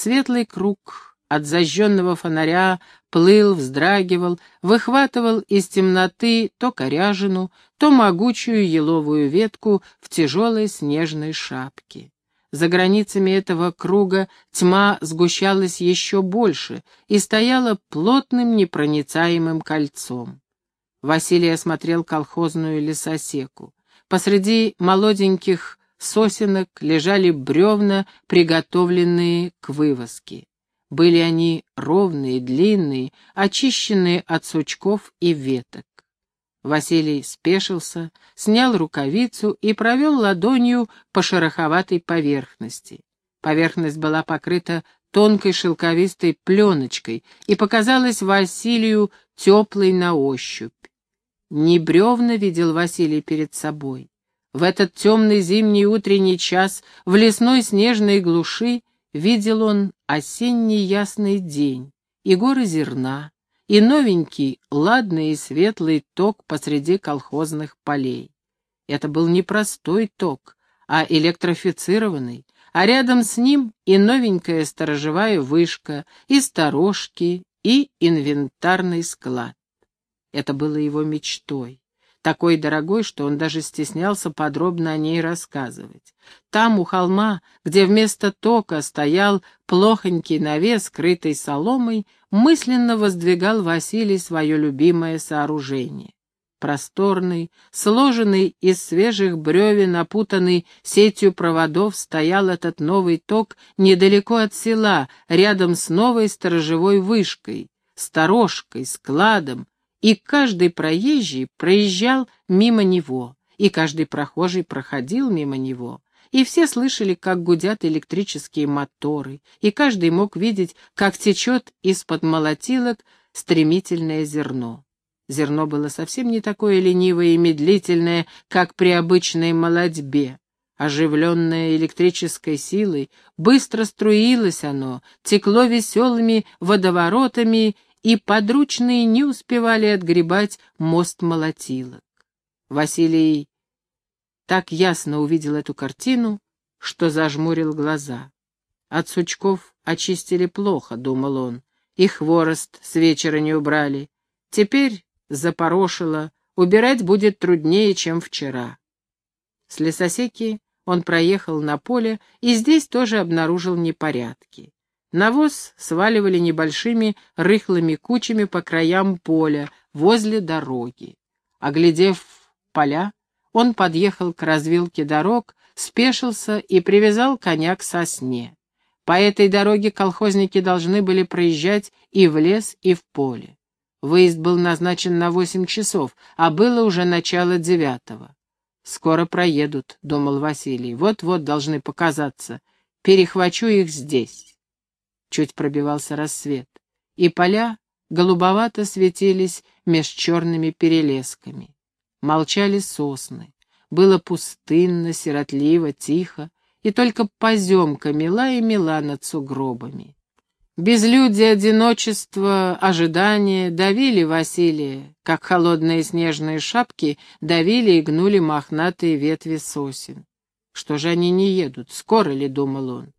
Светлый круг от зажженного фонаря плыл, вздрагивал, выхватывал из темноты то коряжину, то могучую еловую ветку в тяжелой снежной шапке. За границами этого круга тьма сгущалась еще больше и стояла плотным непроницаемым кольцом. Василий осмотрел колхозную лесосеку. Посреди молоденьких сосенок лежали бревна, приготовленные к вывозке. Были они ровные, длинные, очищенные от сучков и веток. Василий спешился, снял рукавицу и провел ладонью по шероховатой поверхности. Поверхность была покрыта тонкой шелковистой пленочкой и показалась Василию теплой на ощупь. Не бревна видел Василий перед собой. В этот темный зимний утренний час в лесной снежной глуши видел он осенний ясный день и горы зерна, и новенький, ладный и светлый ток посреди колхозных полей. Это был не простой ток, а электрифицированный, а рядом с ним и новенькая сторожевая вышка, и сторожки, и инвентарный склад. Это было его мечтой такой дорогой, что он даже стеснялся подробно о ней рассказывать. Там, у холма, где вместо тока стоял плохонький навес, скрытый соломой, мысленно воздвигал Василий свое любимое сооружение. Просторный, сложенный из свежих бревен, опутанный сетью проводов, стоял этот новый ток недалеко от села, рядом с новой сторожевой вышкой, сторожкой, складом, и каждый проезжий проезжал мимо него, и каждый прохожий проходил мимо него, и все слышали, как гудят электрические моторы, и каждый мог видеть, как течет из-под молотилок стремительное зерно. Зерно было совсем не такое ленивое и медлительное, как при обычной молодьбе. Оживленное электрической силой, быстро струилось оно, текло веселыми водоворотами и подручные не успевали отгребать мост молотилок. Василий так ясно увидел эту картину, что зажмурил глаза. От сучков очистили плохо, думал он, и хворост с вечера не убрали. Теперь запорошило, убирать будет труднее, чем вчера. С лесосеки он проехал на поле и здесь тоже обнаружил непорядки. Навоз сваливали небольшими рыхлыми кучами по краям поля, возле дороги. Оглядев поля, он подъехал к развилке дорог, спешился и привязал коня к сосне. По этой дороге колхозники должны были проезжать и в лес, и в поле. Выезд был назначен на восемь часов, а было уже начало девятого. «Скоро проедут», — думал Василий, — «вот-вот должны показаться. Перехвачу их здесь». Чуть пробивался рассвет, и поля голубовато светились меж черными перелесками. Молчали сосны. Было пустынно, сиротливо, тихо, и только поземка мела и мела над сугробами. Безлюдие, одиночество, ожидание давили Василия, как холодные снежные шапки давили и гнули мохнатые ветви сосен. Что же они не едут, скоро ли, думал он?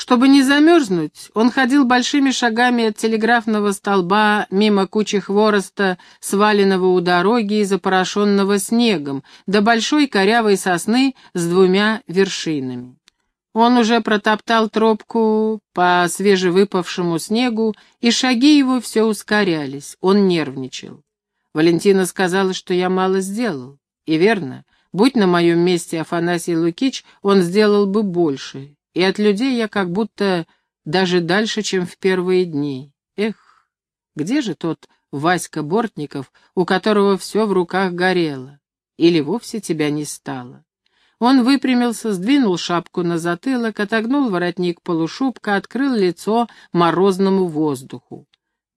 Чтобы не замерзнуть, он ходил большими шагами от телеграфного столба мимо кучи хвороста, сваленного у дороги и запорошенного снегом, до большой корявой сосны с двумя вершинами. Он уже протоптал тропку по свежевыпавшему снегу, и шаги его все ускорялись, он нервничал. Валентина сказала, что я мало сделал. И верно, будь на моем месте Афанасий Лукич, он сделал бы больше, и от людей я как будто даже дальше, чем в первые дни. Эх, где же тот Васька Бортников, у которого все в руках горело? Или вовсе тебя не стало? Он выпрямился, сдвинул шапку на затылок, отогнул воротник полушубка, открыл лицо морозному воздуху.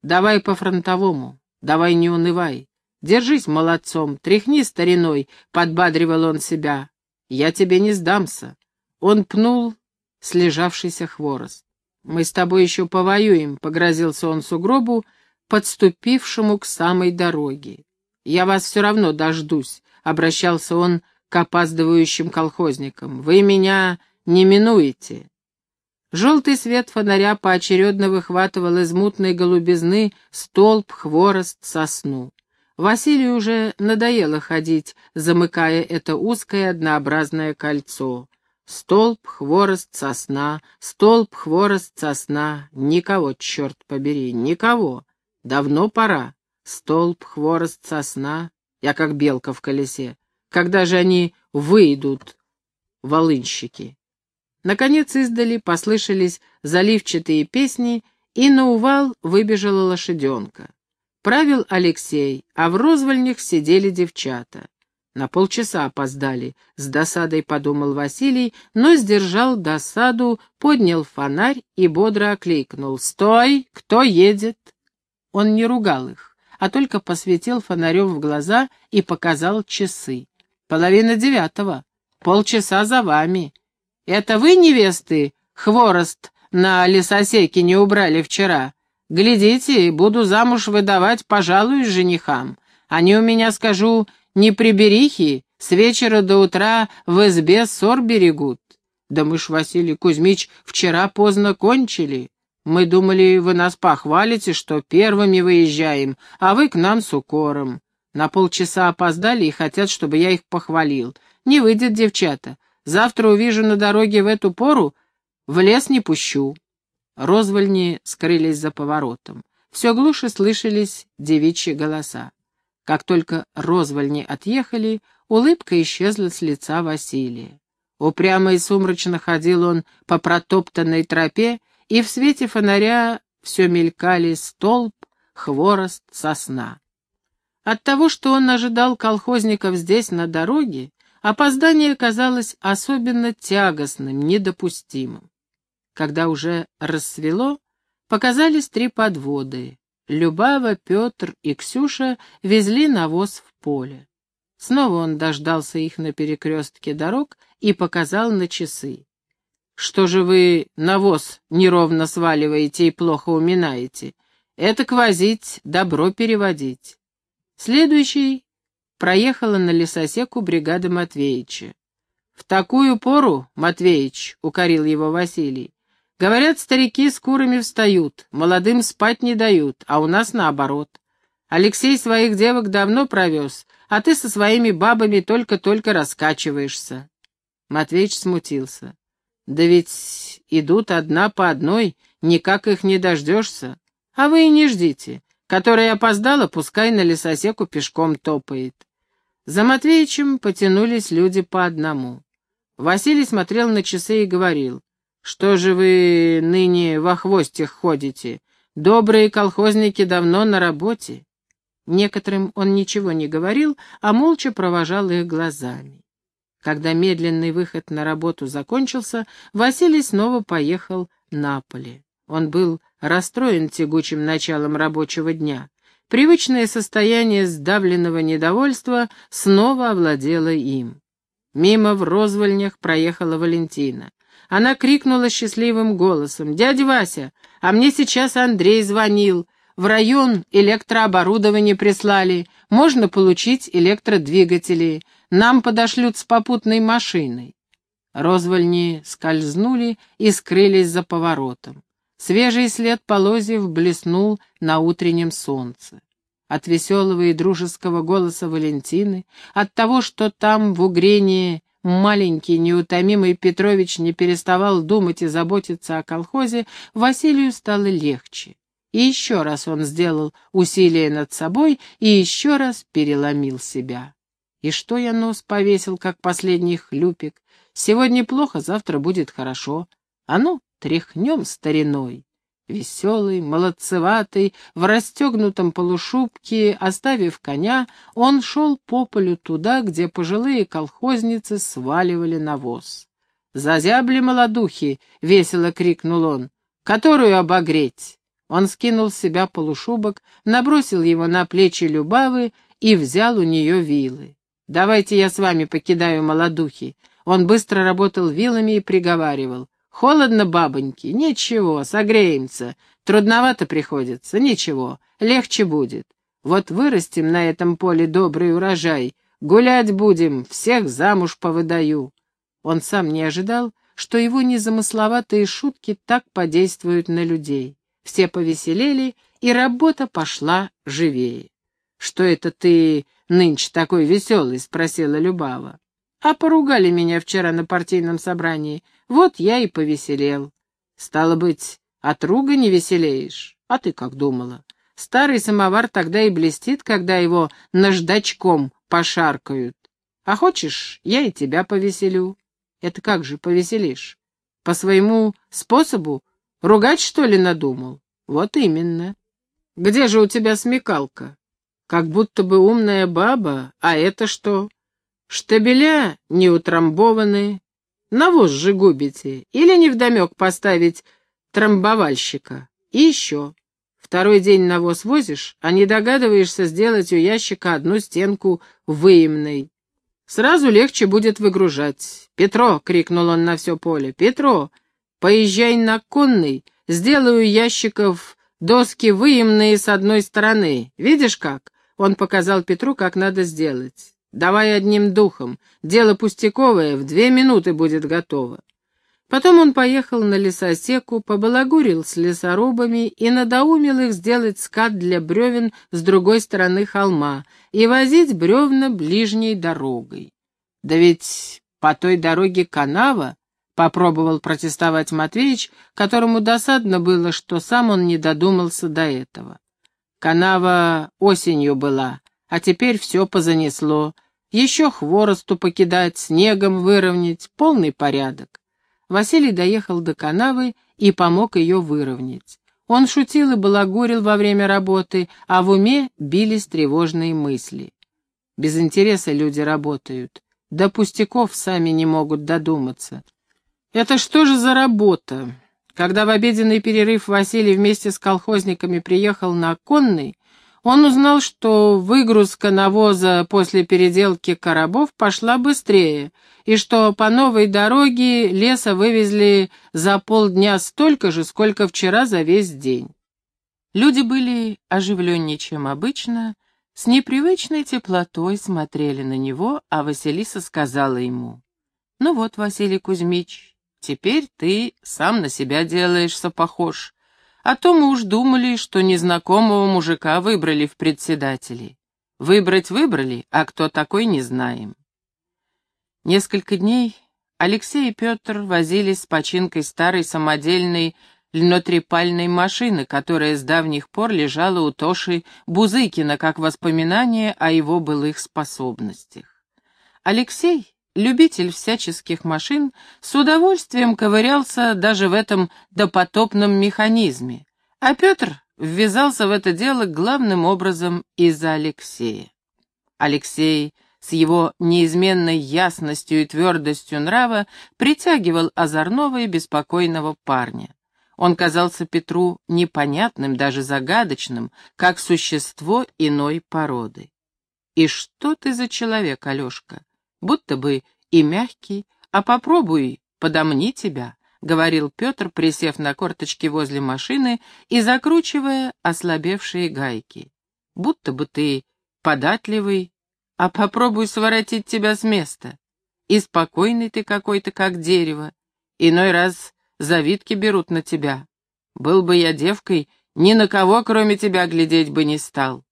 «Давай по-фронтовому, давай не унывай. Держись молодцом, тряхни стариной», — подбадривал он себя. «Я тебе не сдамся». Он пнул слежавшийся хворост. «Мы с тобой еще повоюем», — погрозился он сугробу, подступившему к самой дороге. «Я вас все равно дождусь», — обращался он к опаздывающим колхозникам. «Вы меня не минуете». Желтый свет фонаря поочередно выхватывал из мутной голубизны столб, хворост, сосну. Василию уже надоело ходить, замыкая это узкое однообразное кольцо. Столб, хворост, сосна, столб, хворост, сосна. Никого, черт побери, никого. Давно пора. Столб, хворост, сосна. Я как белка в колесе. Когда же они выйдут, волынщики? Наконец издали послышались заливчатые песни, и на увал выбежала лошаденка. Правил Алексей, а в розвольнях сидели девчата. На полчаса опоздали, с досадой подумал Василий, но сдержал досаду, поднял фонарь и бодро окликнул. «Стой! Кто едет?» Он не ругал их, а только посветил фонарем в глаза и показал часы. «Половина девятого. Полчаса за вами. Это вы, невесты, хворост на лесосеке не убрали вчера? Глядите, буду замуж выдавать, пожалуй, женихам. Они у меня, скажу, не приберихи, с вечера до утра в избе ссор берегут. Да мы ж, Василий Кузьмич, вчера поздно кончили. Мы думали, вы нас похвалите, что первыми выезжаем, а вы к нам с укором. На полчаса опоздали и хотят, чтобы я их похвалил. Не выйдет, девчата. Завтра увижу на дороге в эту пору, в лес не пущу. Розвольни скрылись за поворотом. Все глуше слышались девичьи голоса. Как только розвольни отъехали, улыбка исчезла с лица Василия. Упрямо и сумрачно ходил он по протоптанной тропе, и в свете фонаря все мелькали столб, хворост, сосна. От того, что он ожидал колхозников здесь, на дороге, Опоздание казалось особенно тягостным, недопустимым. Когда уже рассвело, показались три подводы. Любава, Петр и Ксюша везли навоз в поле. Снова он дождался их на перекрестке дорог и показал на часы. «Что же вы навоз неровно сваливаете и плохо уминаете? Это квозить, добро переводить». Следующий проехала на лесосеку бригада Матвеича. «В такую пору, Матвеич», — укорил его Василий, — «говорят, старики с курами встают, молодым спать не дают, а у нас наоборот. Алексей своих девок давно провез, а ты со своими бабами только-только раскачиваешься». Матвеич смутился. «Да ведь идут одна по одной, никак их не дождешься. А вы и не ждите. Которая опоздала, пускай на лесосеку пешком топает. За Матвеичем потянулись люди по одному. Василий смотрел на часы и говорил, «Что же вы ныне во хвостях ходите? Добрые колхозники давно на работе». Некоторым он ничего не говорил, а молча провожал их глазами. Когда медленный выход на работу закончился, Василий снова поехал на поле. Он был расстроен тягучим началом рабочего дня. Привычное состояние сдавленного недовольства снова овладело им. Мимо в розвольнях проехала Валентина. Она крикнула счастливым голосом. «Дядя Вася, а мне сейчас Андрей звонил. В район электрооборудование прислали. Можно получить электродвигатели. Нам подошлют с попутной машиной». Розвольни скользнули и скрылись за поворотом. Свежий след полозьев блеснул на утреннем солнце. От веселого и дружеского голоса Валентины, от того, что там в Угрении маленький неутомимый Петрович не переставал думать и заботиться о колхозе, Василию стало легче. И еще раз он сделал усилие над собой и еще раз переломил себя. И что я нос повесил, как последний хлюпик? Сегодня плохо, завтра будет хорошо. А ну, тряхнем стариной. Веселый, молодцеватый, в расстегнутом полушубке, оставив коня, он шел по полю туда, где пожилые колхозницы сваливали навоз. «Зазябли молодухи!» — весело крикнул он. «Которую обогреть?» Он скинул с себя полушубок, набросил его на плечи Любавы и взял у нее вилы. «Давайте я с вами покидаю молодухи». Он быстро работал вилами и приговаривал. Холодно, бабоньки? Ничего, согреемся. Трудновато приходится? Ничего, легче будет. Вот вырастим на этом поле добрый урожай, гулять будем, всех замуж повыдаю. Он сам не ожидал, что его незамысловатые шутки так подействуют на людей. Все повеселели, и работа пошла живее. «Что это ты нынче такой веселый?» — спросила Любава. «А поругали меня вчера на партийном собрании. Вот я и повеселел». «Стало быть, от руга не веселеешь? А ты как думала? Старый самовар тогда и блестит, когда его наждачком пошаркают. А хочешь, я и тебя повеселю. Это как же повеселишь? По своему способу? Ругать, что ли, надумал? Вот именно. Где же у тебя смекалка? Как будто бы умная баба, а это что? Штабеля не утрамбованные. Навоз же губите. Или невдомек поставить трамбовальщика. И еще. Второй день навоз возишь, а не догадываешься сделать у ящика одну стенку выемной. Сразу легче будет выгружать. «Петро!» — крикнул он на все поле. «Петро! Поезжай на конный, сделаю ящиков доски выемные с одной стороны. Видишь как?» Он показал Петру, как надо сделать. «Давай одним духом. Дело пустяковое, в две минуты будет готово». Потом он поехал на лесосеку, побалагурил с лесорубами и надоумил их сделать скат для бревен с другой стороны холма и возить бревна ближней дорогой. Да ведь по той дороге канава, — попробовал протестовать Матвеич, которому досадно было, что сам он не додумался до этого. Канава осенью была, а теперь все позанесло. Еще хворосту покидать, снегом выровнять, полный порядок. Василий доехал до канавы и помог ее выровнять. Он шутил и балагурил во время работы, а в уме бились тревожные мысли. Без интереса люди работают, до пустяков сами не могут додуматься. Это что же за работа? Когда в обеденный перерыв Василий вместе с колхозниками приехал на конный, он узнал, что выгрузка навоза после переделки коробов пошла быстрее, и что по новой дороге леса вывезли за полдня столько же, сколько вчера за весь день. Люди были оживленнее, чем обычно, с непривычной теплотой смотрели на него, а Василиса сказала ему, «Ну вот, Василий Кузьмич, теперь ты сам на себя делаешься похож. А то мы уж думали, что незнакомого мужика выбрали в председатели. Выбрать выбрали, а кто такой, не знаем. Несколько дней Алексей и Петр возились с починкой старой самодельной льнотрепальной машины, которая с давних пор лежала у Тоши Бузыкина как воспоминание о его былых способностях. Алексей, любитель всяческих машин, с удовольствием ковырялся даже в этом допотопном механизме, а Петр ввязался в это дело главным образом из-за Алексея. Алексей с его неизменной ясностью и твердостью нрава притягивал озорного и беспокойного парня. Он казался Петру непонятным, даже загадочным, как существо иной породы. «И что ты за человек, Алешка? Будто бы и мягкий, а попробуй, подомни тебя», — говорил Петр, присев на корточки возле машины и закручивая ослабевшие гайки. «Будто бы ты податливый, а попробуй своротить тебя с места. И спокойный ты какой-то, как дерево. Иной раз завидки берут на тебя. Был бы я девкой, ни на кого, кроме тебя, глядеть бы не стал.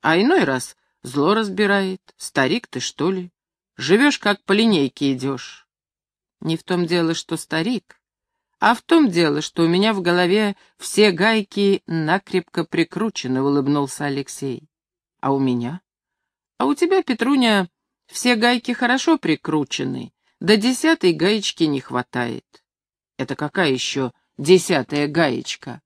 А иной раз зло разбирает. Старик ты, что ли? Живешь, как по линейке идешь. Не в том дело, что старик, а в том дело, что у меня в голове все гайки накрепко прикручены, улыбнулся Алексей. А у меня? А у тебя, Петруня, все гайки хорошо прикручены, до десятой гаечки не хватает. Это какая еще десятая гаечка?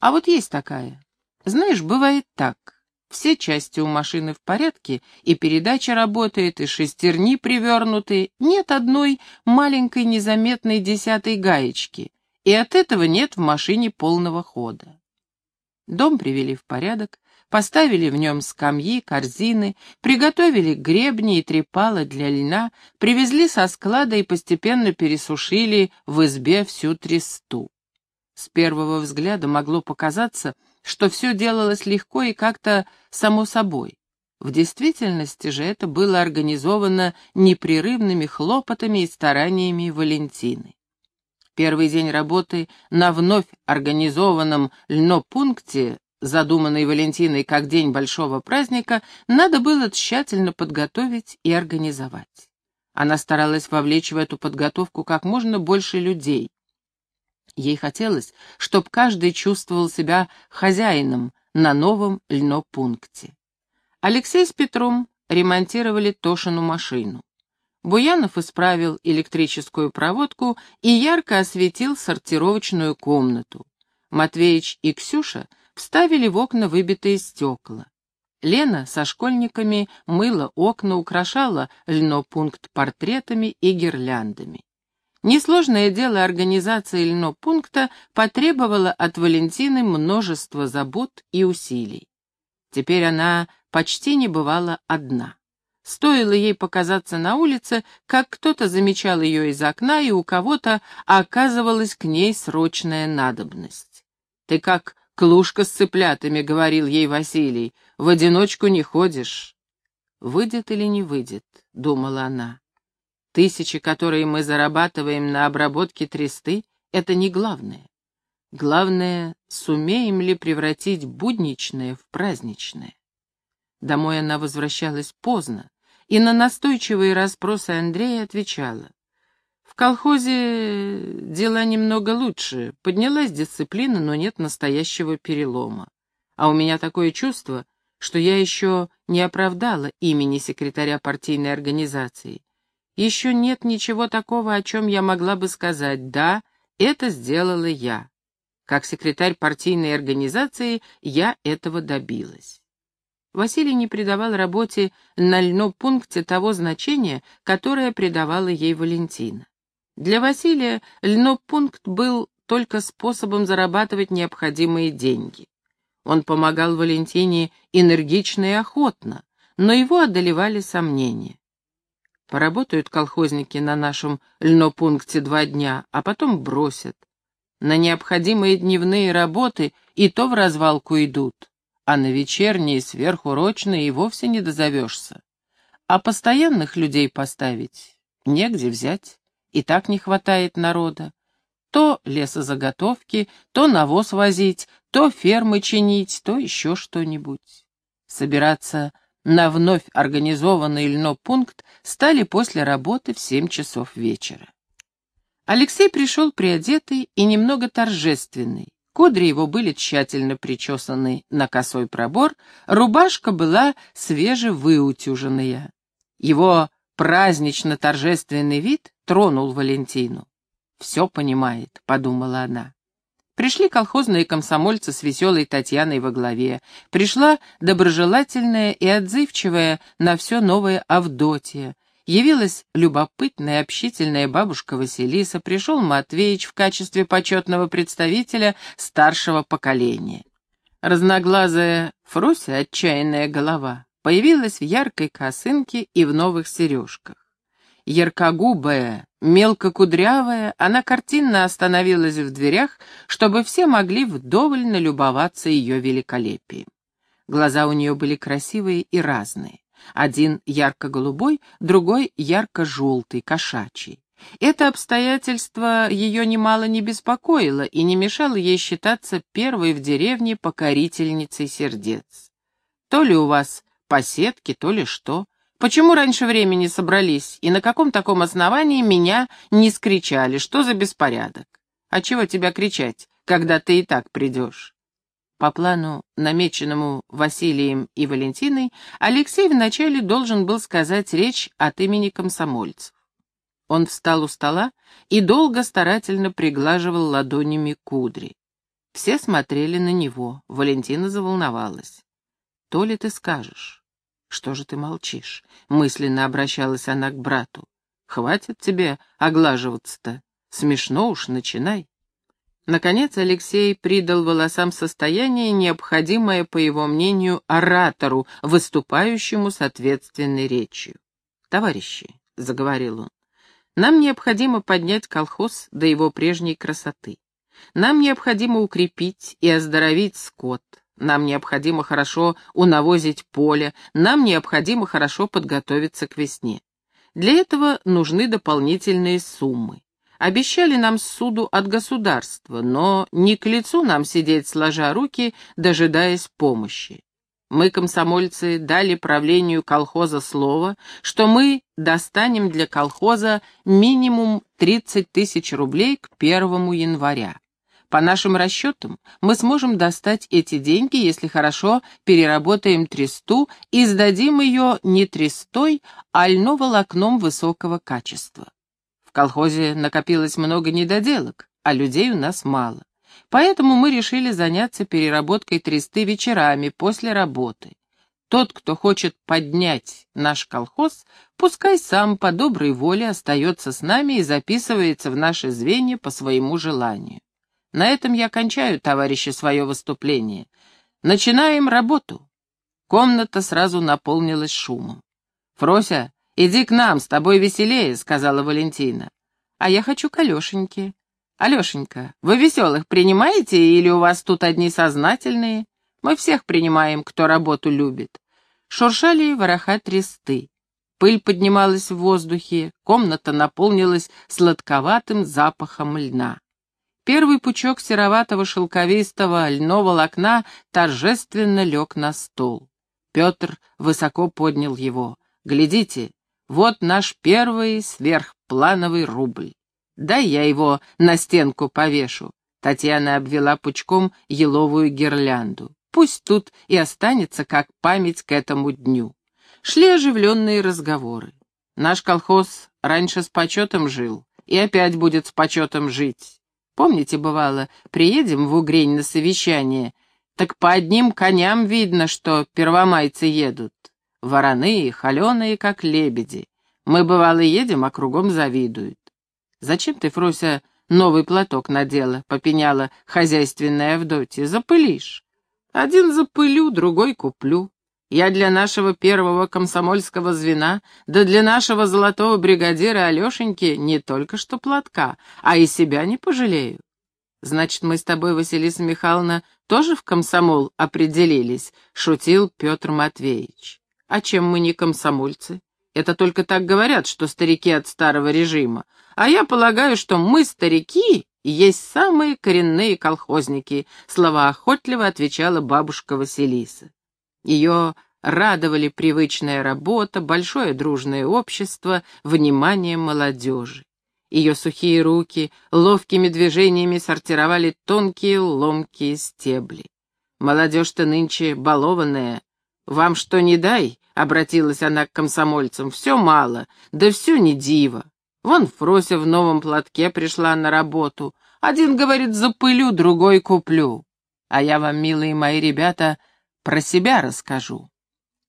А вот есть такая. Знаешь, бывает так. Все части у машины в порядке, и передача работает, и шестерни привернуты, нет одной маленькой незаметной десятой гаечки, и от этого нет в машине полного хода. Дом привели в порядок, Поставили в нем скамьи, корзины, приготовили гребни и трепало для льна, привезли со склада и постепенно пересушили в избе всю тресту. С первого взгляда могло показаться, что все делалось легко и как-то само собой. В действительности же это было организовано непрерывными хлопотами и стараниями Валентины. первый день работы на вновь организованном льнопункте, задуманный Валентиной как день большого праздника, надо было тщательно подготовить и организовать. Она старалась вовлечь в эту подготовку как можно больше людей. Ей хотелось, чтобы каждый чувствовал себя хозяином на новом льнопункте. Алексей с Петром ремонтировали Тошину машину. Буянов исправил электрическую проводку и ярко осветил сортировочную комнату. Матвеич и Ксюша вставили в окна выбитые стекла. Лена со школьниками мыла окна, украшала льнопункт портретами и гирляндами. Несложное дело организации льнопункта потребовало от Валентины множество забот и усилий. Теперь она почти не бывала одна. Стоило ей показаться на улице, как кто-то замечал ее из окна, и у кого-то оказывалась к ней срочная надобность. «Ты как клушка с цыплятами», — говорил ей Василий, — «в одиночку не ходишь». «Выйдет или не выйдет», — думала она. «Тысячи, которые мы зарабатываем на обработке тресты, — это не главное. Главное, сумеем ли превратить будничное в праздничное. Домой она возвращалась поздно, и на настойчивые расспросы Андрея отвечала. В колхозе дела немного лучше, поднялась дисциплина, но нет настоящего перелома. А у меня такое чувство, что я еще не оправдала имени секретаря партийной организации. Еще нет ничего такого, о чем я могла бы сказать «да, это сделала я». Как секретарь партийной организации я этого добилась. Василий не придавал работе на льнопункте того значения, которое придавала ей Валентина. Для Василия льнопункт был только способом зарабатывать необходимые деньги. Он помогал Валентине энергично и охотно, но его одолевали сомнения. Поработают колхозники на нашем льнопункте два дня, а потом бросят. На необходимые дневные работы и то в развалку идут а на вечерние сверхурочные и вовсе не дозовешься. А постоянных людей поставить негде взять, и так не хватает народа. То лесозаготовки, то навоз возить, то фермы чинить, то еще что-нибудь. Собираться на вновь организованный льнопункт стали после работы в семь часов вечера. Алексей пришел приодетый и немного торжественный. Кудри его были тщательно причесаны на косой пробор, рубашка была свежевыутюженная. Его празднично-торжественный вид тронул Валентину. «Все понимает», — подумала она. Пришли колхозные комсомольцы с веселой Татьяной во главе. Пришла доброжелательная и отзывчивая на все новое Авдотья. Явилась любопытная, общительная бабушка Василиса, пришел Матвеич в качестве почетного представителя старшего поколения. Разноглазая Фрося, отчаянная голова, появилась в яркой косынке и в новых сережках. Яркогубая, мелкокудрявая, она картинно остановилась в дверях, чтобы все могли вдоволь налюбоваться ее великолепием. Глаза у нее были красивые и разные. Один ярко-голубой, другой ярко-желтый, кошачий. Это обстоятельство ее немало не беспокоило и не мешало ей считаться первой в деревне покорительницей сердец. То ли у вас поседки, то ли что. Почему раньше времени собрались, и на каком таком основании меня не скричали, что за беспорядок? А чего тебя кричать, когда ты и так придешь? По плану, намеченному Василием и Валентиной, Алексей вначале должен был сказать речь от имени комсомольцев. Он встал у стола и долго старательно приглаживал ладонями кудри. Все смотрели на него, Валентина заволновалась. «То ли ты скажешь?» «Что же ты молчишь?» — мысленно обращалась она к брату. «Хватит тебе оглаживаться-то. Смешно уж, начинай». Наконец Алексей придал волосам состояние, необходимое, по его мнению, оратору, выступающему с ответственной речью. «Товарищи», — заговорил он, — «нам необходимо поднять колхоз до его прежней красоты. Нам необходимо укрепить и оздоровить скот. Нам необходимо хорошо унавозить поле. Нам необходимо хорошо подготовиться к весне. Для этого нужны дополнительные суммы. обещали нам суду от государства, но не к лицу нам сидеть сложа руки, дожидаясь помощи. Мы, комсомольцы, дали правлению колхоза слово, что мы достанем для колхоза минимум 30 тысяч рублей к 1 января. По нашим расчетам, мы сможем достать эти деньги, если хорошо переработаем тресту и сдадим ее не трестой, а льно-волокном высокого качества. В колхозе накопилось много недоделок, а людей у нас мало. Поэтому мы решили заняться переработкой тресты вечерами после работы. Тот, кто хочет поднять наш колхоз, пускай сам по доброй воле остается с нами и записывается в наше звенья по своему желанию. На этом я кончаю, товарищи, свое выступление. Начинаем работу. Комната сразу наполнилась шумом. «Фрося, иди к нам, с тобой веселее», — сказала Валентина. «А я хочу к Алешеньке». «Алешенька, вы веселых принимаете или у вас тут одни сознательные? Мы всех принимаем, кто работу любит». Шуршали вороха тресты. Пыль поднималась в воздухе, комната наполнилась сладковатым запахом льна. Первый пучок сероватого шелковистого льного волокна торжественно лег на стол. Петр высоко поднял его. «Глядите, вот наш первый сверхплановый рубль. Дай я его на стенку повешу». Татьяна обвела пучком еловую гирлянду. Пусть тут и останется как память к этому дню. Шли оживленные разговоры. Наш колхоз раньше с почетом жил, и опять будет с почетом жить. Помните, бывало, приедем в Угрень на совещание, так по одним коням видно, что первомайцы едут. Вороные, холеные, как лебеди. Мы, бывало, едем, а кругом завидуют. «Зачем ты, Фрося, новый платок надела?» — попеняла хозяйственная Авдотья. «Запылишь. Один запылю, другой куплю. Я для нашего первого комсомольского звена, да для нашего золотого бригадира Алешеньки не только что платка, а и себя не пожалею. Значит, мы с тобой, Василиса Михайловна, тоже в комсомол определились, шутил Петр Матвеевич. А чем мы не комсомольцы? Это только так говорят, что старики от старого режима. А я полагаю, что мы, старики, есть самые коренные колхозники, слова охотливо отвечала бабушка Василиса. Ее радовали привычная работа, большое дружное общество, внимание молодежи. Ее сухие руки ловкими движениями сортировали тонкие ломкие стебли. Молодежь-то нынче балованная. «Вам что не дай?» — обратилась она к комсомольцам. «Все мало, да все не диво. Вон Фрося в новом платке пришла на работу. Один говорит, запылю, другой куплю. А я вам, милые мои ребята, — про себя расскажу».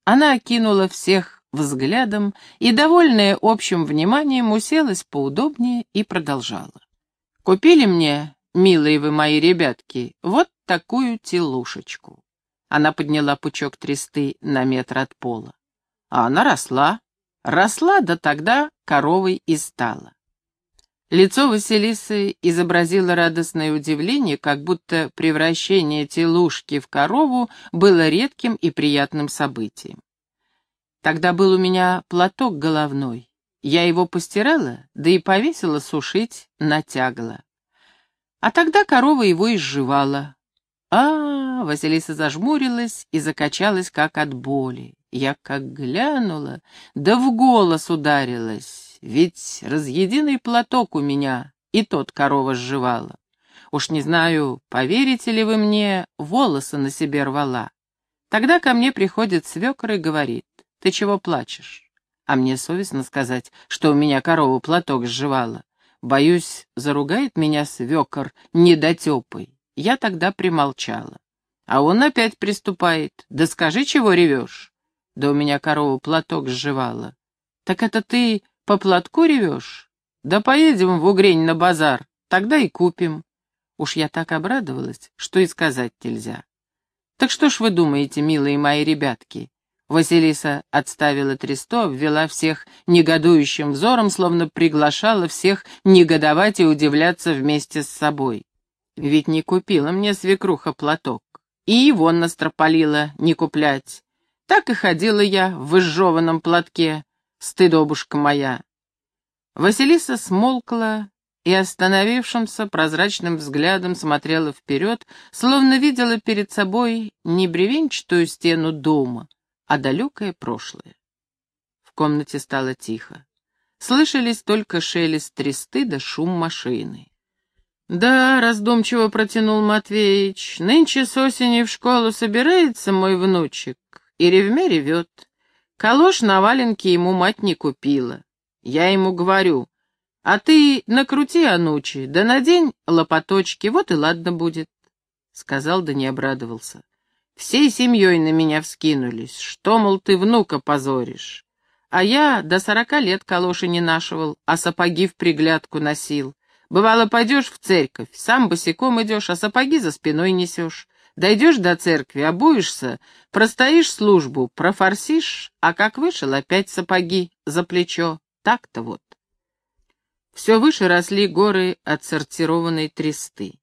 Она окинула всех взглядом и, довольная общим вниманием, уселась поудобнее и продолжала. «Купили мне, милые вы мои ребятки, вот такую телушечку». Она подняла пучок тресты на метр от пола. А она росла, росла, да тогда коровой и стала. Лицо Василисы изобразило радостное удивление, как будто превращение телушки в корову было редким и приятным событием. Тогда был у меня платок головной. Я его постирала, да и повесила сушить, натягла. А тогда корова его изживала. А, -а, -а Василиса зажмурилась и закачалась, как от боли. Я как глянула, да в голос ударилась. Ведь разъединый платок у меня, и тот корова сживала. Уж не знаю, поверите ли вы мне, волосы на себе рвала. Тогда ко мне приходит свекор и говорит, ты чего плачешь? А мне совестно сказать, что у меня корова платок сживала. Боюсь, заругает меня свекор недотепой. Я тогда примолчала. А он опять приступает. Да скажи, чего ревешь? Да у меня корова платок сживала. Так это ты по платку ревешь? Да поедем в Угрень на базар, тогда и купим. Уж я так обрадовалась, что и сказать нельзя. Так что ж вы думаете, милые мои ребятки? Василиса отставила тресто, обвела всех негодующим взором, словно приглашала всех негодовать и удивляться вместе с собой. Ведь не купила мне свекруха платок, и его настропалила не куплять. Так и ходила я в изжеванном платке, стыдобушка моя. Василиса смолкла и остановившимся прозрачным взглядом смотрела вперед, словно видела перед собой не бревенчатую стену дома, а далекое прошлое. В комнате стало тихо. Слышались только шелест тресты да шум машины. «Да», — раздумчиво протянул Матвеич, — «нынче с осени в школу собирается мой внучек, и ревме ревет. Калош на валенке ему мать не купила. Я ему говорю, а ты накрути, Анучи, да надень лопаточки, вот и ладно будет. Сказал, да не обрадовался. Всей семьей на меня вскинулись. Что, мол, ты внука позоришь? А я до сорока лет калоши не нашивал, а сапоги в приглядку носил. Бывало, пойдешь в церковь, сам босиком идешь, а сапоги за спиной несешь. Дойдешь до церкви, обуешься, простоишь службу, профорсишь, а как вышел, опять сапоги за плечо. Так-то вот. Все выше росли горы отсортированной тресты.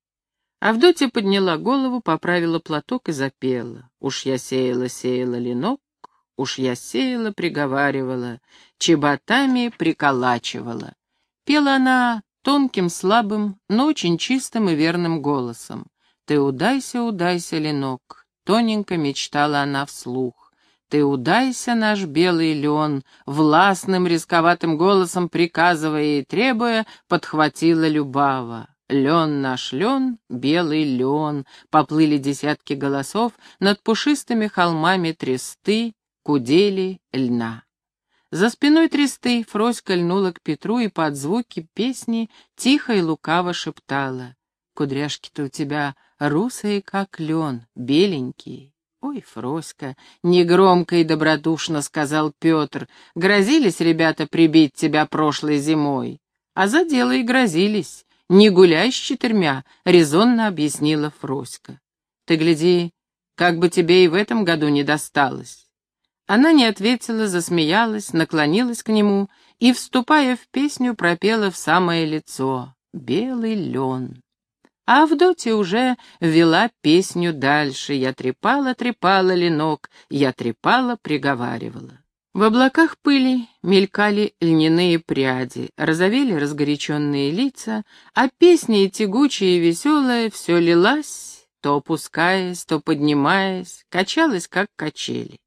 Авдотья подняла голову, поправила платок и запела. Уж я сеяла, сеяла ленок, уж я сеяла, приговаривала, чеботами приколачивала. Пела она тонким, слабым, но очень чистым и верным голосом. «Ты удайся, удайся, ленок», — тоненько мечтала она вслух. Ты удайся, наш белый лен, властным рисковатым голосом приказывая и требуя, подхватила Любава. Лен наш лен, белый лен, поплыли десятки голосов над пушистыми холмами тресты, кудели льна. За спиной тресты Фроська льнула к Петру и под звуки песни тихо и лукаво шептала. «Кудряшки-то у тебя русые, как лен, беленькие, «Ой, Фроська!» — негромко и добродушно сказал Петр. «Грозились ребята прибить тебя прошлой зимой?» «А за дело и грозились. Не гуляй с четырьмя», — резонно объяснила Фроська. «Ты гляди, как бы тебе и в этом году не досталось». Она не ответила, засмеялась, наклонилась к нему и, вступая в песню, пропела в самое лицо «Белый лен». А Авдотья уже вела песню дальше. Я трепала, трепала ленок, я трепала, приговаривала. В облаках пыли мелькали льняные пряди, розовели разгоряченные лица, а песня тягучая и веселая все лилась, то опускаясь, то поднимаясь, качалась, как качели.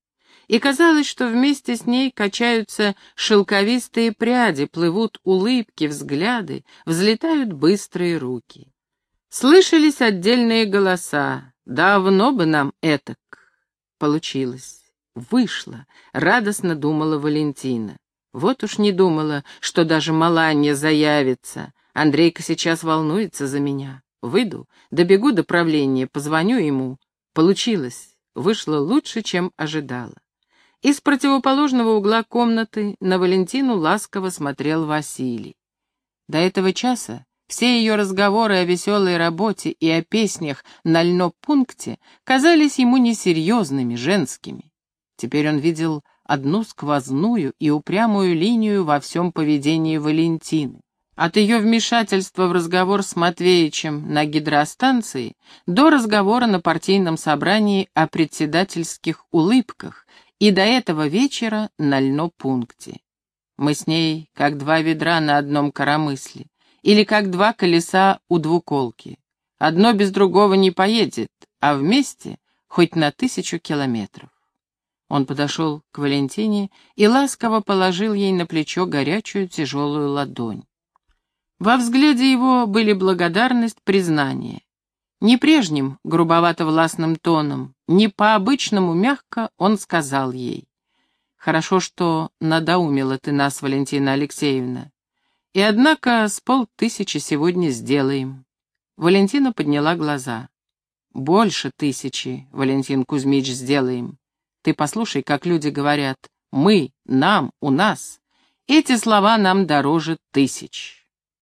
И казалось, что вместе с ней качаются шелковистые пряди, плывут улыбки, взгляды, взлетают быстрые руки. Слышались отдельные голоса. Давно бы нам этак. Получилось. Вышло, радостно думала Валентина. Вот уж не думала, что даже Маланья заявится. Андрейка сейчас волнуется за меня. Выйду, добегу до правления, позвоню ему. Получилось. Вышло лучше, чем ожидала. Из противоположного угла комнаты на Валентину ласково смотрел Василий. До этого часа все ее разговоры о веселой работе и о песнях на льно-пункте казались ему несерьезными, женскими. Теперь он видел одну сквозную и упрямую линию во всем поведении Валентины. От ее вмешательства в разговор с Матвеичем на гидростанции до разговора на партийном собрании о председательских улыбках и до этого вечера на льно-пункте. Мы с ней как два ведра на одном коромысле или как два колеса у двуколки. Одно без другого не поедет, а вместе хоть на тысячу километров. Он подошел к Валентине и ласково положил ей на плечо горячую тяжелую ладонь. Во взгляде его были благодарность, признание. Не прежним грубовато-властным тоном, не по-обычному мягко он сказал ей. «Хорошо, что надоумила ты нас, Валентина Алексеевна. И однако с полтысячи сегодня сделаем. Валентина подняла глаза. Больше тысячи, Валентин Кузьмич, сделаем. Ты послушай, как люди говорят. Мы, нам, у нас. Эти слова нам дороже тысяч.